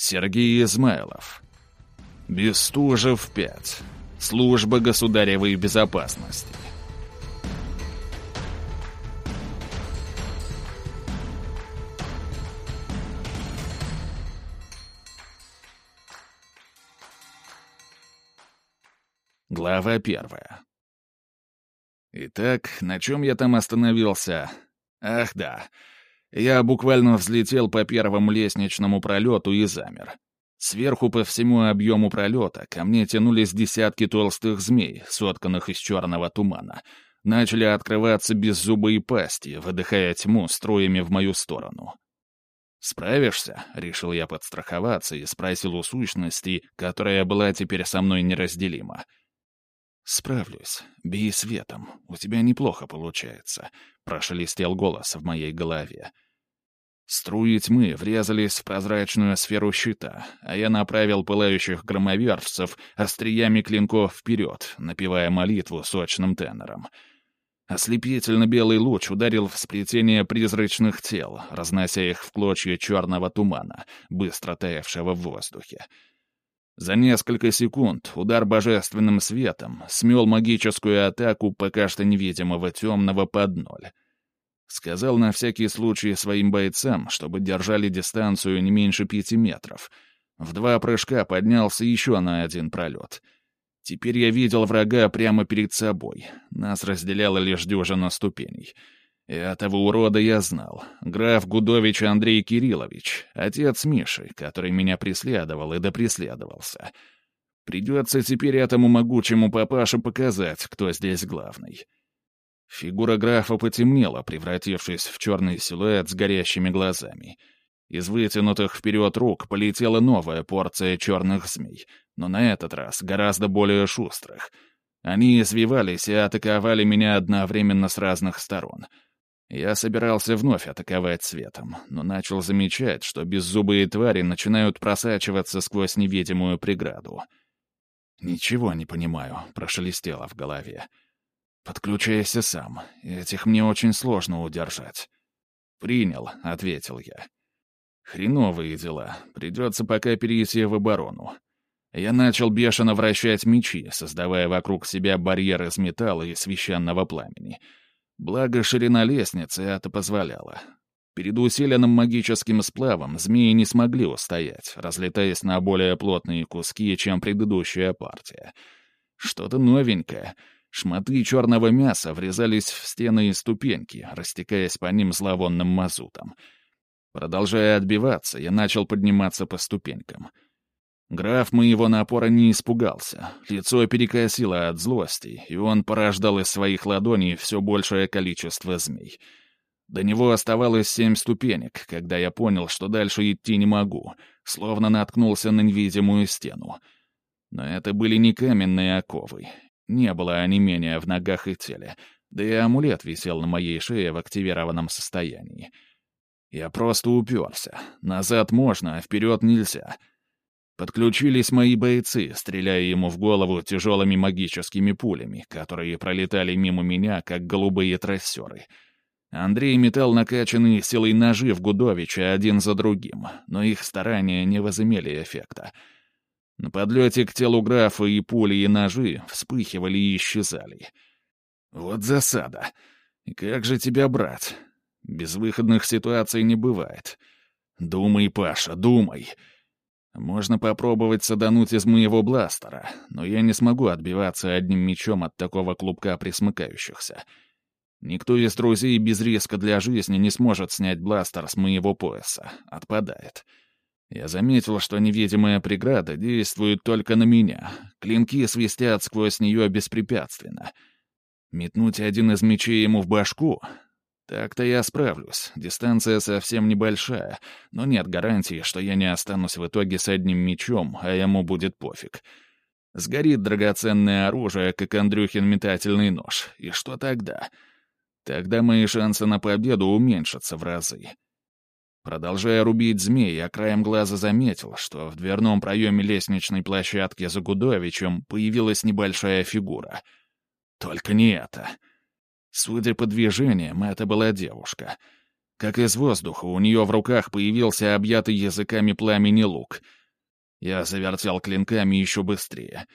Сергей Измайлов. Бестужев 5. Служба государевой безопасности. Глава первая. Итак, на чем я там остановился? Ах да, я буквально взлетел по первому лестничному пролету и замер. Сверху по всему объему пролета ко мне тянулись десятки толстых змей, сотканных из черного тумана. Начали открываться беззубые пасти, выдыхая тьму строями в мою сторону. «Справишься?» — решил я подстраховаться и спросил у сущности, которая была теперь со мной неразделима. «Справлюсь. Бей светом. У тебя неплохо получается», — прошелестел голос в моей голове. Струи тьмы врезались в прозрачную сферу щита, а я направил пылающих громовержцев остриями клинков вперед, напевая молитву сочным тенором. Ослепительно белый луч ударил в сплетение призрачных тел, разнося их в клочья черного тумана, быстро таявшего в воздухе. За несколько секунд удар божественным светом смел магическую атаку пока что невидимого темного под ноль. Сказал на всякий случай своим бойцам, чтобы держали дистанцию не меньше пяти метров. В два прыжка поднялся еще на один пролет. Теперь я видел врага прямо перед собой. Нас разделяла лишь дюжина ступеней — этого урода я знал. Граф Гудович Андрей Кириллович, отец Миши, который меня преследовал и допреследовался. Придется теперь этому могучему папаше показать, кто здесь главный. Фигура графа потемнела, превратившись в черный силуэт с горящими глазами. Из вытянутых вперед рук полетела новая порция черных змей, но на этот раз гораздо более шустрых. Они извивались и атаковали меня одновременно с разных сторон — я собирался вновь атаковать светом, но начал замечать, что беззубые твари начинают просачиваться сквозь невидимую преграду. «Ничего не понимаю», — прошелестело в голове. «Подключайся сам. Этих мне очень сложно удержать». «Принял», — ответил я. «Хреновые дела. Придется пока перейти в оборону». Я начал бешено вращать мечи, создавая вокруг себя барьер из металла и священного пламени — Благо, ширина лестницы это позволяла. Перед усиленным магическим сплавом змеи не смогли устоять, разлетаясь на более плотные куски, чем предыдущая партия. Что-то новенькое. Шматы черного мяса врезались в стены и ступеньки, растекаясь по ним зловонным мазутом. Продолжая отбиваться, я начал подниматься по ступенькам — Граф моего напора не испугался. Лицо перекосило от злости, и он порождал из своих ладоней все большее количество змей. До него оставалось семь ступенек, когда я понял, что дальше идти не могу, словно наткнулся на невидимую стену. Но это были не каменные оковы. Не было онемения в ногах и теле, да и амулет висел на моей шее в активированном состоянии. Я просто уперся. Назад можно, а вперед нельзя — Подключились мои бойцы, стреляя ему в голову тяжелыми магическими пулями, которые пролетали мимо меня, как голубые трассеры. Андрей метал накачанные силой ножи в Гудовича один за другим, но их старания не возымели эффекта. На подлете к телу графа и пули, и ножи вспыхивали и исчезали. Вот засада. Как же тебя брать? Безвыходных ситуаций не бывает. Думай, Паша, думай. Можно попробовать садануть из моего бластера, но я не смогу отбиваться одним мечом от такого клубка присмыкающихся. Никто из друзей без риска для жизни не сможет снять бластер с моего пояса. Отпадает. Я заметил, что невидимая преграда действует только на меня. Клинки свистят сквозь нее беспрепятственно. Метнуть один из мечей ему в башку так-то я справлюсь. Дистанция совсем небольшая, но нет гарантии, что я не останусь в итоге с одним мечом, а ему будет пофиг. Сгорит драгоценное оружие, как Андрюхин метательный нож. И что тогда? Тогда мои шансы на победу уменьшатся в разы. Продолжая рубить змей, я краем глаза заметил, что в дверном проеме лестничной площадки за Гудовичем появилась небольшая фигура. Только не это. Судя по движениям, это была девушка. Как из воздуха, у нее в руках появился объятый языками пламени лук. Я завертел клинками еще быстрее.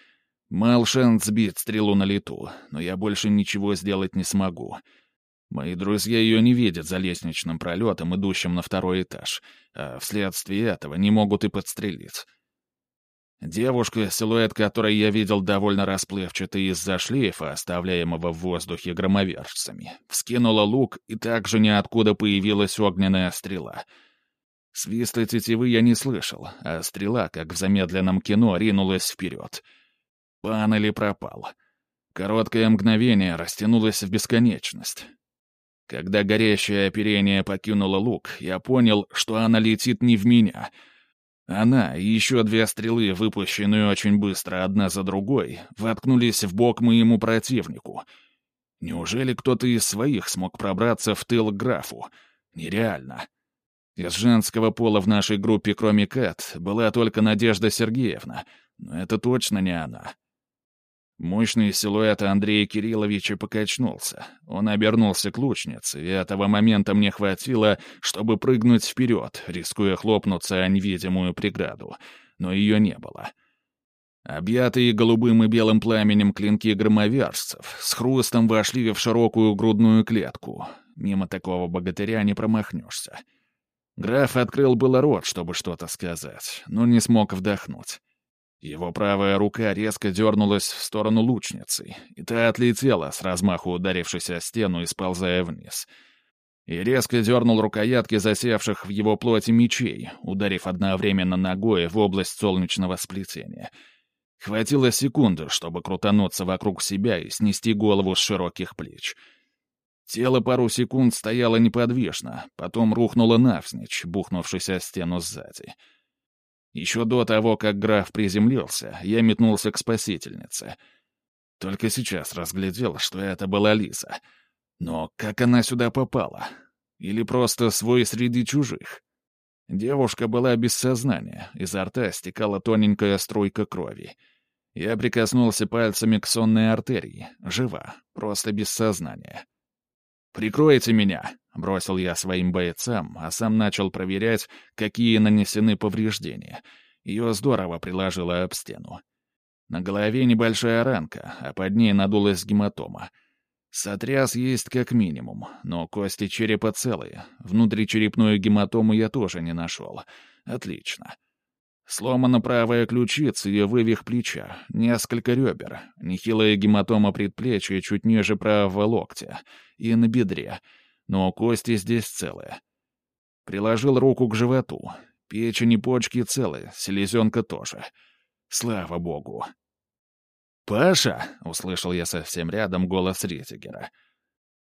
Мал шанс сбить стрелу на лету, но я больше ничего сделать не смогу. Мои друзья ее не видят за лестничным пролетом, идущим на второй этаж, а вследствие этого не могут и подстрелить. Девушка, силуэт которой я видел довольно расплывчатый из-за шлейфа, оставляемого в воздухе громовержцами, вскинула лук, и также ниоткуда появилась огненная стрела. Свиста тетивы я не слышал, а стрела, как в замедленном кино, ринулась вперед. Пан или пропал. Короткое мгновение растянулось в бесконечность. Когда горящее оперение покинуло лук, я понял, что она летит не в меня — она и еще две стрелы, выпущенные очень быстро одна за другой, воткнулись в бок моему противнику. Неужели кто-то из своих смог пробраться в тыл графу? Нереально. Из женского пола в нашей группе, кроме Кэт, была только Надежда Сергеевна, но это точно не она. Мощный силуэт Андрея Кирилловича покачнулся. Он обернулся к лучнице, и этого момента мне хватило, чтобы прыгнуть вперед, рискуя хлопнуться о невидимую преграду. Но ее не было. Объятые голубым и белым пламенем клинки громовержцев с хрустом вошли в широкую грудную клетку. Мимо такого богатыря не промахнешься. Граф открыл было рот, чтобы что-то сказать, но не смог вдохнуть. Его правая рука резко дернулась в сторону лучницы, и та отлетела, с размаху ударившись о стену и сползая вниз. И резко дернул рукоятки засевших в его плоти мечей, ударив одновременно ногой в область солнечного сплетения. Хватило секунды, чтобы крутануться вокруг себя и снести голову с широких плеч. Тело пару секунд стояло неподвижно, потом рухнуло навзничь, бухнувшись о стену сзади. — еще до того, как граф приземлился, я метнулся к спасительнице. Только сейчас разглядел, что это была Лиза. Но как она сюда попала? Или просто свой среди чужих? Девушка была без сознания, изо рта стекала тоненькая струйка крови. Я прикоснулся пальцами к сонной артерии. Жива, просто без сознания. «Прикройте меня!» — бросил я своим бойцам, а сам начал проверять, какие нанесены повреждения. Ее здорово приложило об стену. На голове небольшая ранка, а под ней надулась гематома. Сотряс есть как минимум, но кости черепа целые. Внутричерепную гематому я тоже не нашел. Отлично. Сломана правая ключица и вывих плеча, несколько ребер, нехилая гематома предплечья чуть ниже правого локтя и на бедре, но кости здесь целые. Приложил руку к животу. Печень и почки целые, селезенка тоже. Слава богу. «Паша!» — услышал я совсем рядом голос Ритигера.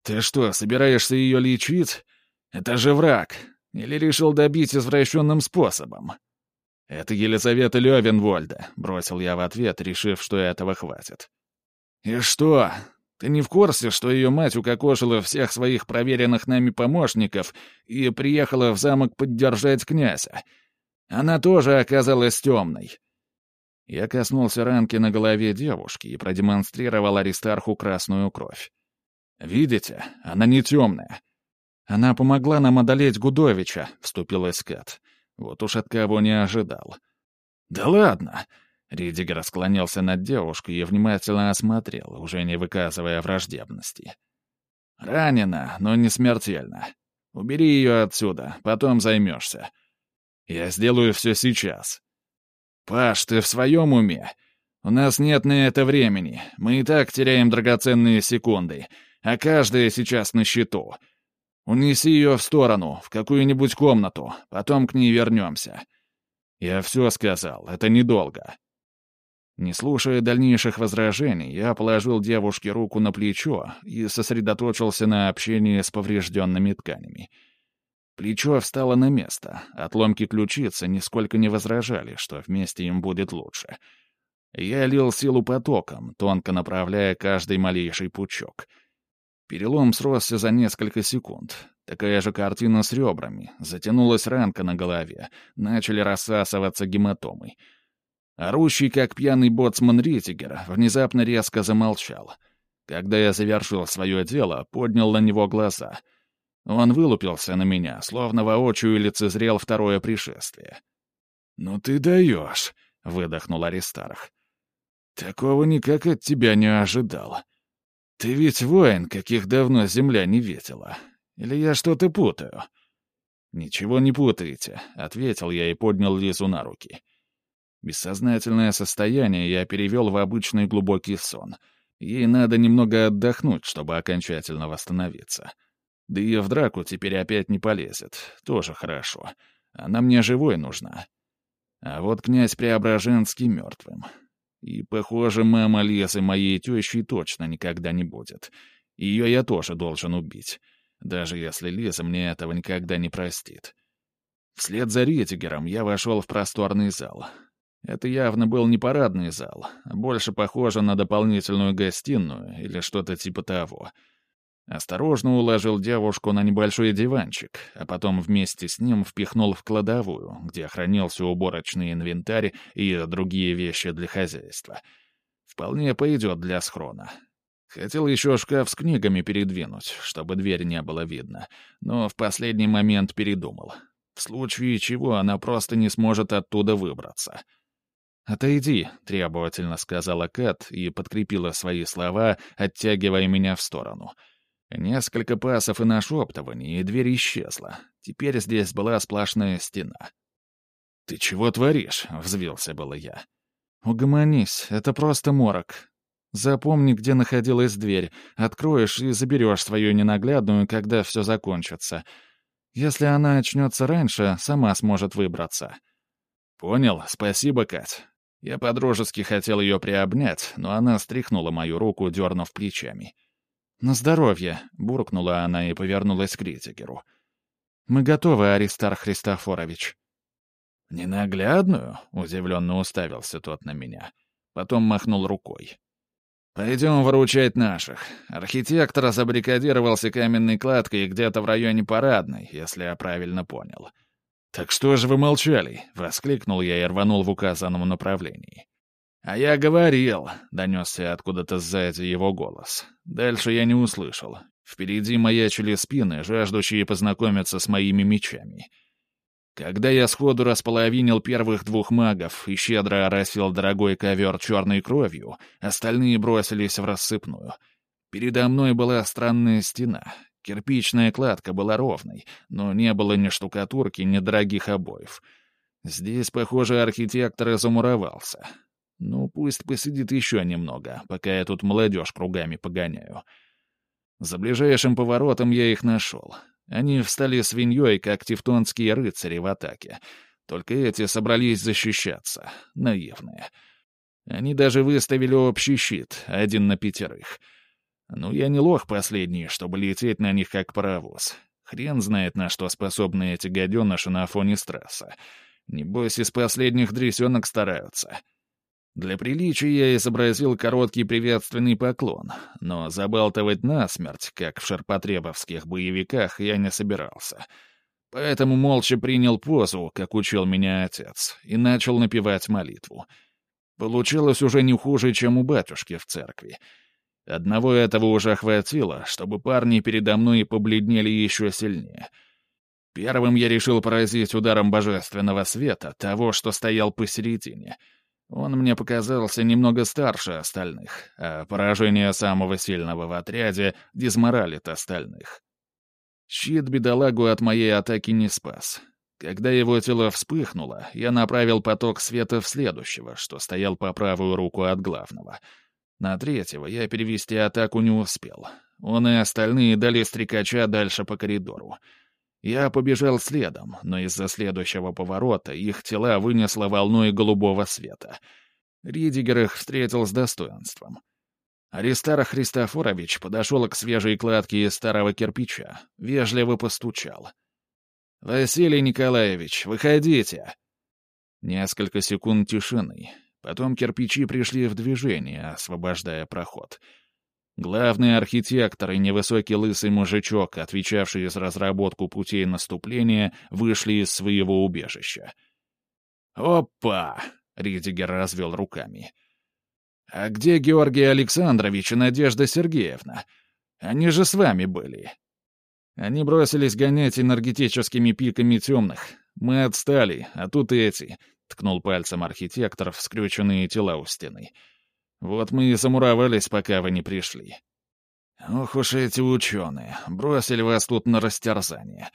«Ты что, собираешься ее лечить? Это же враг! Или решил добить извращенным способом?» «Это Елизавета Левенвольда», — бросил я в ответ, решив, что этого хватит. «И что? Ты не в курсе, что ее мать укокошила всех своих проверенных нами помощников и приехала в замок поддержать князя? Она тоже оказалась темной». Я коснулся ранки на голове девушки и продемонстрировал Аристарху красную кровь. «Видите, она не темная. Она помогла нам одолеть Гудовича», — вступилась Кат. Вот уж от кого не ожидал. «Да ладно!» Ридигер склонился над девушкой и внимательно осмотрел, уже не выказывая враждебности. «Ранена, но не смертельно. Убери ее отсюда, потом займешься. Я сделаю все сейчас». «Паш, ты в своем уме? У нас нет на это времени. Мы и так теряем драгоценные секунды, а каждая сейчас на счету. Унеси ее в сторону, в какую-нибудь комнату, потом к ней вернемся. Я все сказал, это недолго. Не слушая дальнейших возражений, я положил девушке руку на плечо и сосредоточился на общении с поврежденными тканями. Плечо встало на место, отломки ключицы нисколько не возражали, что вместе им будет лучше. Я лил силу потоком, тонко направляя каждый малейший пучок — Перелом сросся за несколько секунд. Такая же картина с ребрами. Затянулась ранка на голове. Начали рассасываться гематомы. Орущий, как пьяный боцман Ритигер, внезапно резко замолчал. Когда я завершил свое дело, поднял на него глаза. Он вылупился на меня, словно воочию лицезрел второе пришествие. «Ну ты даешь», — выдохнул Аристарх. «Такого никак от тебя не ожидал. Ты ведь воин, каких давно земля не видела. Или я что-то путаю?» «Ничего не путаете», — ответил я и поднял Лизу на руки. Бессознательное состояние я перевел в обычный глубокий сон. Ей надо немного отдохнуть, чтобы окончательно восстановиться. Да и в драку теперь опять не полезет. Тоже хорошо. Она мне живой нужна. А вот князь Преображенский мертвым. И, похоже, мама Лизы моей тещей точно никогда не будет. Ее я тоже должен убить. Даже если Лиза мне этого никогда не простит. Вслед за Ретигером я вошел в просторный зал. Это явно был не парадный зал, а больше похоже на дополнительную гостиную или что-то типа того — Осторожно уложил девушку на небольшой диванчик, а потом вместе с ним впихнул в кладовую, где хранился уборочный инвентарь и другие вещи для хозяйства. Вполне пойдет для схрона. Хотел еще шкаф с книгами передвинуть, чтобы дверь не было видно, но в последний момент передумал. В случае чего она просто не сможет оттуда выбраться. «Отойди», — требовательно сказала Кэт и подкрепила свои слова, оттягивая меня в сторону — Несколько пасов и нашептываний, и дверь исчезла. Теперь здесь была сплошная стена. «Ты чего творишь?» — взвился было я. «Угомонись, это просто морок. Запомни, где находилась дверь, откроешь и заберешь свою ненаглядную, когда все закончится. Если она очнется раньше, сама сможет выбраться». «Понял, спасибо, Кать». Я подружески хотел ее приобнять, но она стряхнула мою руку, дернув плечами. «На здоровье», — буркнула она и повернулась к Ритигеру. «Мы готовы, Аристар Христофорович». «Ненаглядную?» — удивленно уставился тот на меня. Потом махнул рукой. «Пойдем выручать наших. Архитектор забрикадировался каменной кладкой где-то в районе парадной, если я правильно понял». «Так что же вы молчали?» — воскликнул я и рванул в указанном направлении. «А я говорил», — донесся откуда-то сзади его голос. Дальше я не услышал. Впереди маячили спины, жаждущие познакомиться с моими мечами. Когда я сходу располовинил первых двух магов и щедро оросил дорогой ковер черной кровью, остальные бросились в рассыпную. Передо мной была странная стена. Кирпичная кладка была ровной, но не было ни штукатурки, ни дорогих обоев. Здесь, похоже, архитектор изумуровался. Ну, пусть посидит еще немного, пока я тут молодежь кругами погоняю. За ближайшим поворотом я их нашел. Они встали свиньей, как тевтонские рыцари в атаке. Только эти собрались защищаться. Наивные. Они даже выставили общий щит, один на пятерых. Ну, я не лох последний, чтобы лететь на них как паровоз. Хрен знает, на что способны эти гаденыши на фоне стресса. Небось, из последних дресенок стараются. Для приличия я изобразил короткий приветственный поклон, но забалтывать насмерть, как в шарпотребовских боевиках, я не собирался. Поэтому молча принял позу, как учил меня отец, и начал напевать молитву. Получилось уже не хуже, чем у батюшки в церкви. Одного этого уже хватило, чтобы парни передо мной побледнели еще сильнее. Первым я решил поразить ударом божественного света того, что стоял посередине — он мне показался немного старше остальных, а поражение самого сильного в отряде дизморалит остальных. Щит бедолагу от моей атаки не спас. Когда его тело вспыхнуло, я направил поток света в следующего, что стоял по правую руку от главного. На третьего я перевести атаку не успел. Он и остальные дали стрекача дальше по коридору. Я побежал следом, но из-за следующего поворота их тела вынесло волной голубого света. Ридигер их встретил с достоинством. Аристар Христофорович подошел к свежей кладке из старого кирпича, вежливо постучал. «Василий Николаевич, выходите!» Несколько секунд тишины. Потом кирпичи пришли в движение, освобождая проход — Главный архитектор и невысокий лысый мужичок, отвечавший за разработку путей наступления, вышли из своего убежища. «Опа!» — Ридигер развел руками. «А где Георгий Александрович и Надежда Сергеевна? Они же с вами были». Они бросились гонять энергетическими пиками темных. Мы отстали, а тут эти, — ткнул пальцем архитектор в скрюченные тела у стены. Вот мы и замуровались, пока вы не пришли. Ох уж эти ученые, бросили вас тут на растерзание.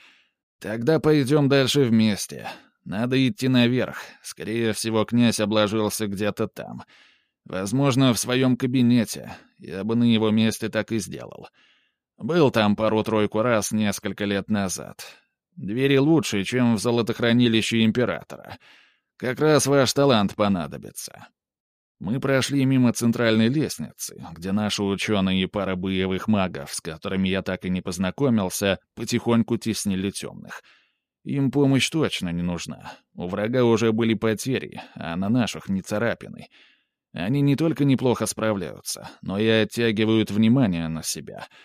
Тогда пойдем дальше вместе. Надо идти наверх. Скорее всего, князь обложился где-то там. Возможно, в своем кабинете. Я бы на его месте так и сделал. Был там пару-тройку раз несколько лет назад. Двери лучше, чем в золотохранилище императора. Как раз ваш талант понадобится. Мы прошли мимо центральной лестницы, где наши ученые и пара боевых магов, с которыми я так и не познакомился, потихоньку теснили темных. Им помощь точно не нужна. У врага уже были потери, а на наших не царапины. Они не только неплохо справляются, но и оттягивают внимание на себя —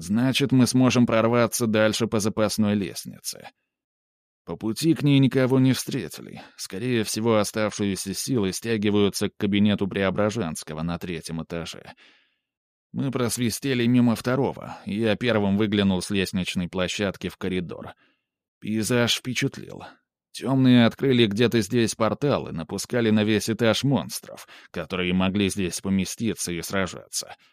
Значит, мы сможем прорваться дальше по запасной лестнице. По пути к ней никого не встретили. Скорее всего, оставшиеся силы стягиваются к кабинету Преображенского на третьем этаже. Мы просвистели мимо второго, и я первым выглянул с лестничной площадки в коридор. Пейзаж впечатлил. Темные открыли где-то здесь портал и напускали на весь этаж монстров, которые могли здесь поместиться и сражаться —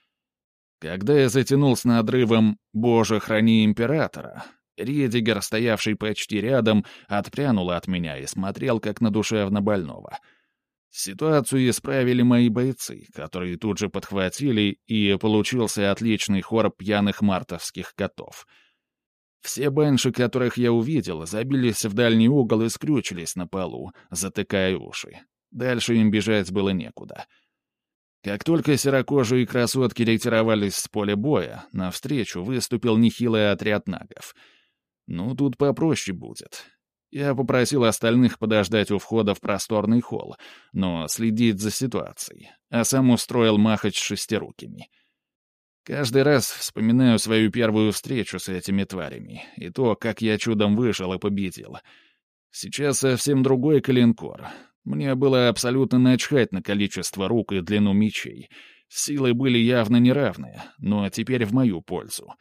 когда я затянул с надрывом «Боже, храни императора», Редигер, стоявший почти рядом, отпрянул от меня и смотрел как на душевно больного. Ситуацию исправили мои бойцы, которые тут же подхватили, и получился отличный хор пьяных мартовских котов. Все бенши, которых я увидел, забились в дальний угол и скрючились на полу, затыкая уши. Дальше им бежать было некуда. — как только серокожие красотки ретировались с поля боя, навстречу выступил нехилый отряд нагов. Ну, тут попроще будет. Я попросил остальных подождать у входа в просторный холл, но следить за ситуацией, а сам устроил махач шестирукими. Каждый раз вспоминаю свою первую встречу с этими тварями и то, как я чудом вышел и победил. Сейчас совсем другой калинкор, мне было абсолютно начхать на количество рук и длину мечей. Силы были явно неравные, но теперь в мою пользу.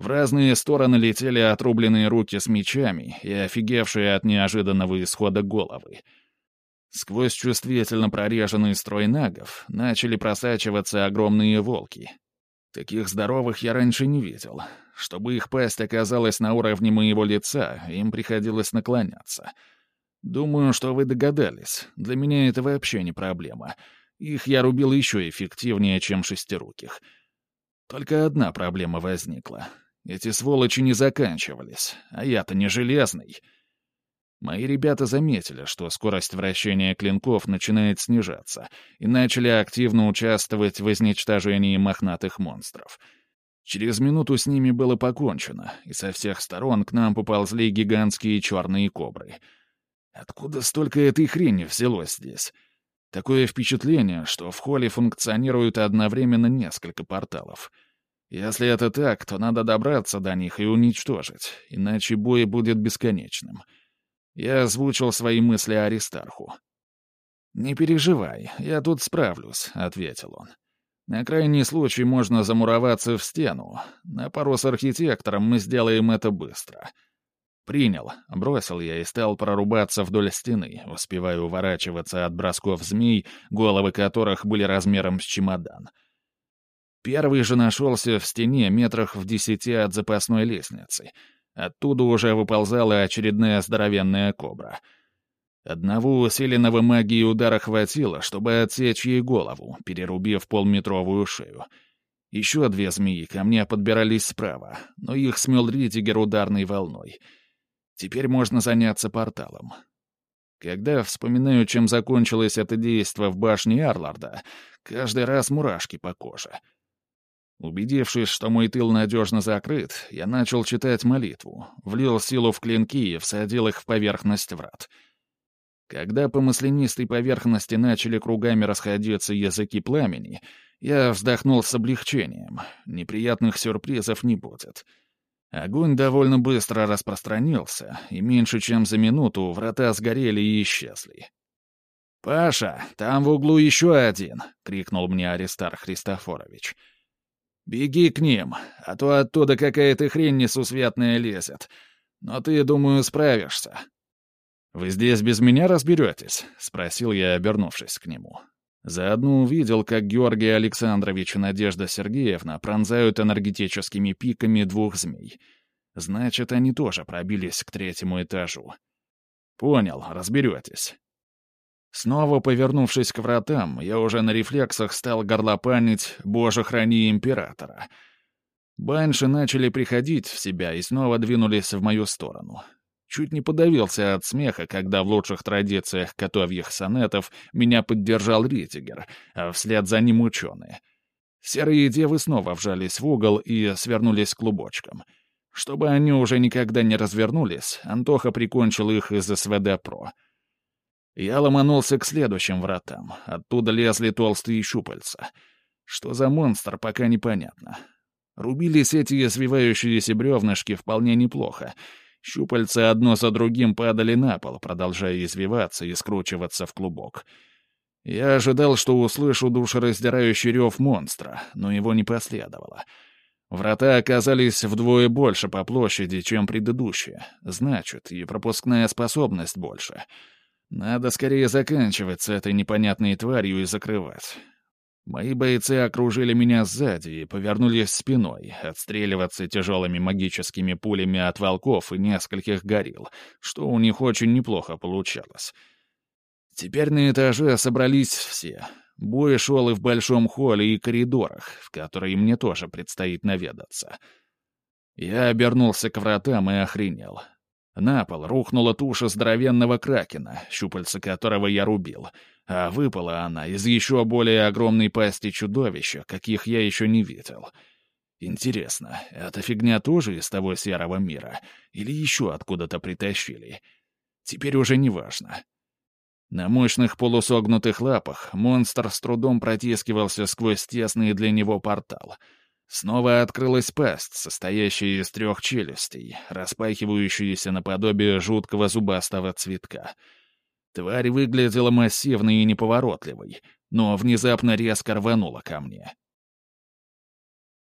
В разные стороны летели отрубленные руки с мечами и офигевшие от неожиданного исхода головы. Сквозь чувствительно прореженный строй нагов начали просачиваться огромные волки. Таких здоровых я раньше не видел. Чтобы их пасть оказалась на уровне моего лица, им приходилось наклоняться — Думаю, что вы догадались. Для меня это вообще не проблема. Их я рубил еще эффективнее, чем шестируких. Только одна проблема возникла. Эти сволочи не заканчивались, а я-то не железный. Мои ребята заметили, что скорость вращения клинков начинает снижаться, и начали активно участвовать в изничтожении мохнатых монстров. Через минуту с ними было покончено, и со всех сторон к нам поползли гигантские черные кобры — Откуда столько этой хрени взялось здесь? Такое впечатление, что в холле функционирует одновременно несколько порталов. Если это так, то надо добраться до них и уничтожить, иначе бой будет бесконечным. Я озвучил свои мысли Аристарху. «Не переживай, я тут справлюсь», — ответил он. «На крайний случай можно замуроваться в стену. На пару с архитектором мы сделаем это быстро». «Принял», — бросил я и стал прорубаться вдоль стены, успевая уворачиваться от бросков змей, головы которых были размером с чемодан. Первый же нашелся в стене метрах в десяти от запасной лестницы. Оттуда уже выползала очередная здоровенная кобра. Одного усиленного магии удара хватило, чтобы отсечь ей голову, перерубив полметровую шею. Еще две змеи ко мне подбирались справа, но их смел Ритигер ударной волной — Теперь можно заняться порталом. Когда вспоминаю, чем закончилось это действо в башне Арларда, каждый раз мурашки по коже. Убедившись, что мой тыл надежно закрыт, я начал читать молитву, влил силу в клинки и всадил их в поверхность врат. Когда по маслянистой поверхности начали кругами расходиться языки пламени, я вздохнул с облегчением. Неприятных сюрпризов не будет. — Огонь довольно быстро распространился, и меньше чем за минуту врата сгорели и исчезли. «Паша, там в углу еще один!» — крикнул мне Аристар Христофорович. Беги к ним, а то оттуда какая-то хрень несусветная лезет. Но ты, думаю, справишься». «Вы здесь без меня разберетесь?» — спросил я, обернувшись к нему. Заодно увидел, как Георгий Александрович и Надежда Сергеевна пронзают энергетическими пиками двух змей. Значит, они тоже пробились к третьему этажу. «Понял, разберетесь». Снова повернувшись к вратам, я уже на рефлексах стал горлопанить «Боже, храни императора». Банши начали приходить в себя и снова двинулись в мою сторону. Чуть не подавился от смеха, когда в лучших традициях котовьих сонетов меня поддержал Ритигер, а вслед за ним ученые. Серые девы снова вжались в угол и свернулись клубочком. Чтобы они уже никогда не развернулись, Антоха прикончил их из СВД-ПРО. Я ломанулся к следующим вратам. Оттуда лезли толстые щупальца. Что за монстр, пока непонятно. Рубились эти свивающиеся бревнышки вполне неплохо — Щупальца одно за другим падали на пол, продолжая извиваться и скручиваться в клубок. Я ожидал, что услышу душераздирающий рев монстра, но его не последовало. Врата оказались вдвое больше по площади, чем предыдущие. Значит, и пропускная способность больше. Надо скорее заканчивать с этой непонятной тварью и закрывать. Мои бойцы окружили меня сзади и повернулись спиной, отстреливаться тяжелыми магическими пулями от волков и нескольких горил, что у них очень неплохо получалось. Теперь на этаже собрались все. Бой шел и в большом холле, и коридорах, в которые мне тоже предстоит наведаться. Я обернулся к вратам и охренел. На пол рухнула туша здоровенного кракена, щупальца которого я рубил — а выпала она из еще более огромной пасти чудовища, каких я еще не видел. Интересно, эта фигня тоже из того серого мира? Или еще откуда-то притащили? Теперь уже не важно. На мощных полусогнутых лапах монстр с трудом протискивался сквозь тесный для него портал. Снова открылась пасть, состоящая из трех челюстей, распахивающаяся наподобие жуткого зубастого цветка — Тварь выглядела массивной и неповоротливой, но внезапно резко рванула ко мне.